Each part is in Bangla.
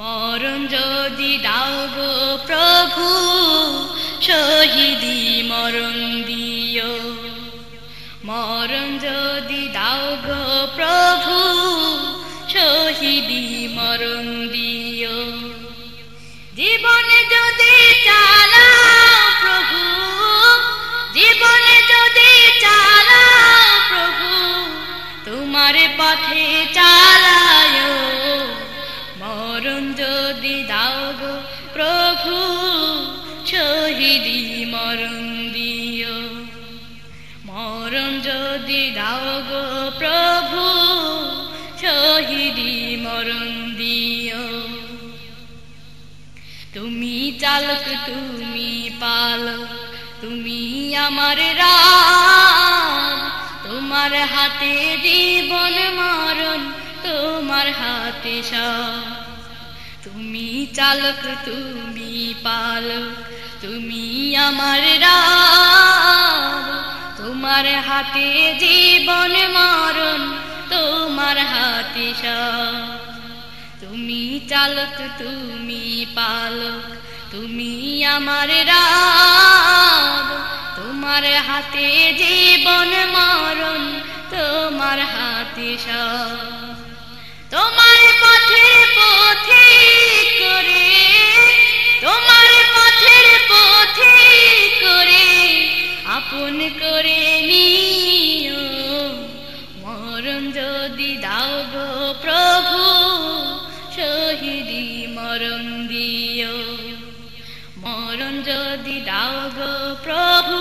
মরণ যদি দাও গো প্রভু শহীদি মরণ দিও। মরণ যদি দাও গো প্রভু শহীদি মরণ দিও, মরণ যদি দাও গো প্রভু, শহীদি মরণ দিও। তুমি চালক, তুমি পালক, তুমি আমার রাম। তোমার হাতে জীবন মরণ, তোমার হাতে সব। তুমি চালক, তুমি পালক তুমি আমার রাম, তোমার হাতে জীবন মরণ, তোমার হাতে তুমি চালক, তুমি পালক, তুমি আমার রাম, তোমার হাতে জীবন মরণ, তোমার হাতে তোমার পথের পথে দাও গো প্রভু, শহীদি মরণ দিও। মরণ যদি দাও গো প্রভু,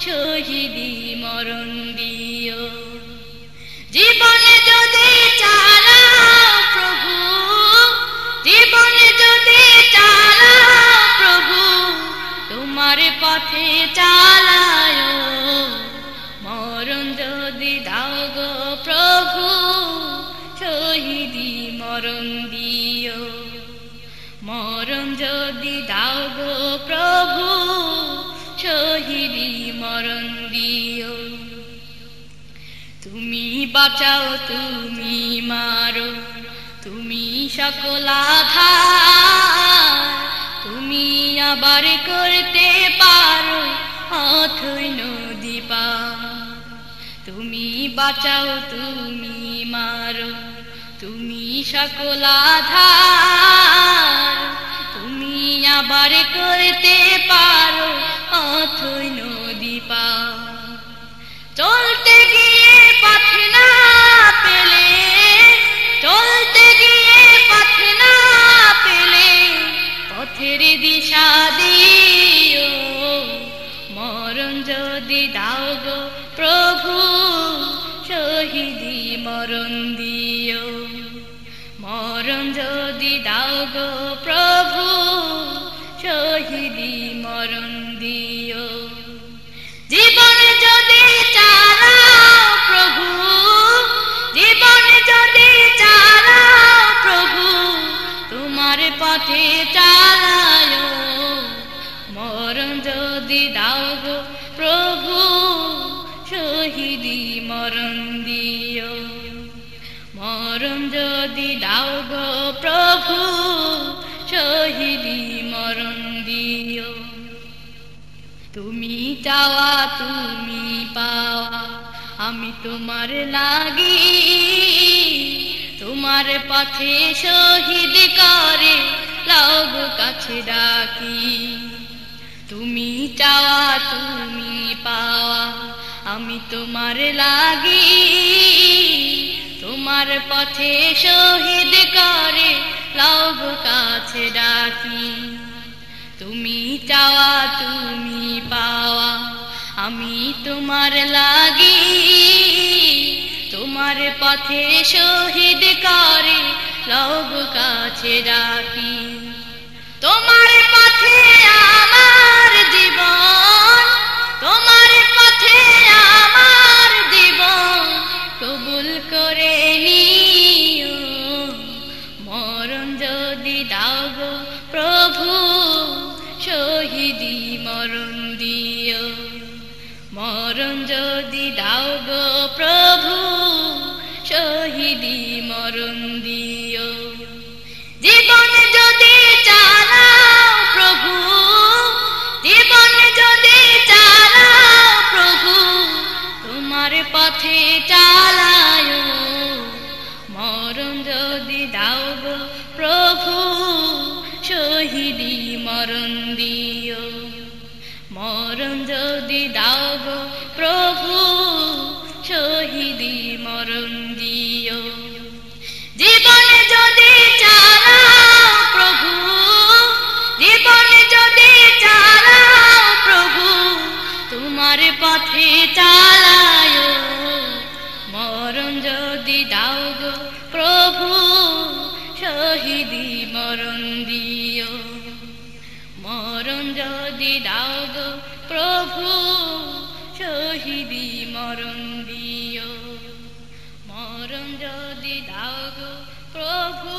শহীদি মরণ দিও। জীবনে যদি চালাও প্রভু, জীবনে যদি চালাও প্রভু, তোমার পথে চালায় মরণ দিও। মরণ যদি দাও গো প্রভু, শহীদি মরণ দিও। তুমি বাঁচাও, তুমি মারো, তুমি সকল তুমি আবার করতে পারো, অথই নদী পার। তুমি বাঁচাও, তুমি মারো তুমি সকল আধার, তুমি আবার করতে পারো অথই নদী পার। চলতে গিয়ে পথ না পেলে, চলতে গিয়ে পথ না পেলে পথের দিশা মরণ যদি দাও গো প্রভু, শহীদি মরণ দিও। জীবনে যদি চালাও প্রভু, জীবনে যদি চালাও প্রভু, তোমার পথে চালায় মরণ যদি দাও গো প্রভু, শহীদি মরণ দাও গো প্রভু, শহীদি মরণ দিও। তুমি চাওয়া, তুমি পাওয়া, আমি তোমার লাগি। তোমার পথে শহীদ করে লাগ কাছে ডাকি। তুমি চাওয়া, তুমি পাওয়া, আমি তোমার লাগি। তোমার পথে শহীদ করে লাগ কাছে ডাকি। তুমি চাওয়া, তুমি পাওয়া, আমি তোমার লাগি। তোমার পথে শহীদ করে লব কাছে ডাকি। তোমার পথে মরণ যদি দাও গো প্রভু শহীদি মরণ দিও। মরণ যদি দাও গো প্রভু মরণ যদি দাও গো প্রভু, শহীদি মরণ দিও। জীবনে যদি চালাও প্রভু, জীবনে যদি চালাও প্রভু, তোমার পথে চালায় মরণ যদি দাও গো প্রভু, শহীদি মরণ দিও। যদি দাও গো প্রভু শহীদি মরণ দিও। মরণ যদি দাও গো প্রভু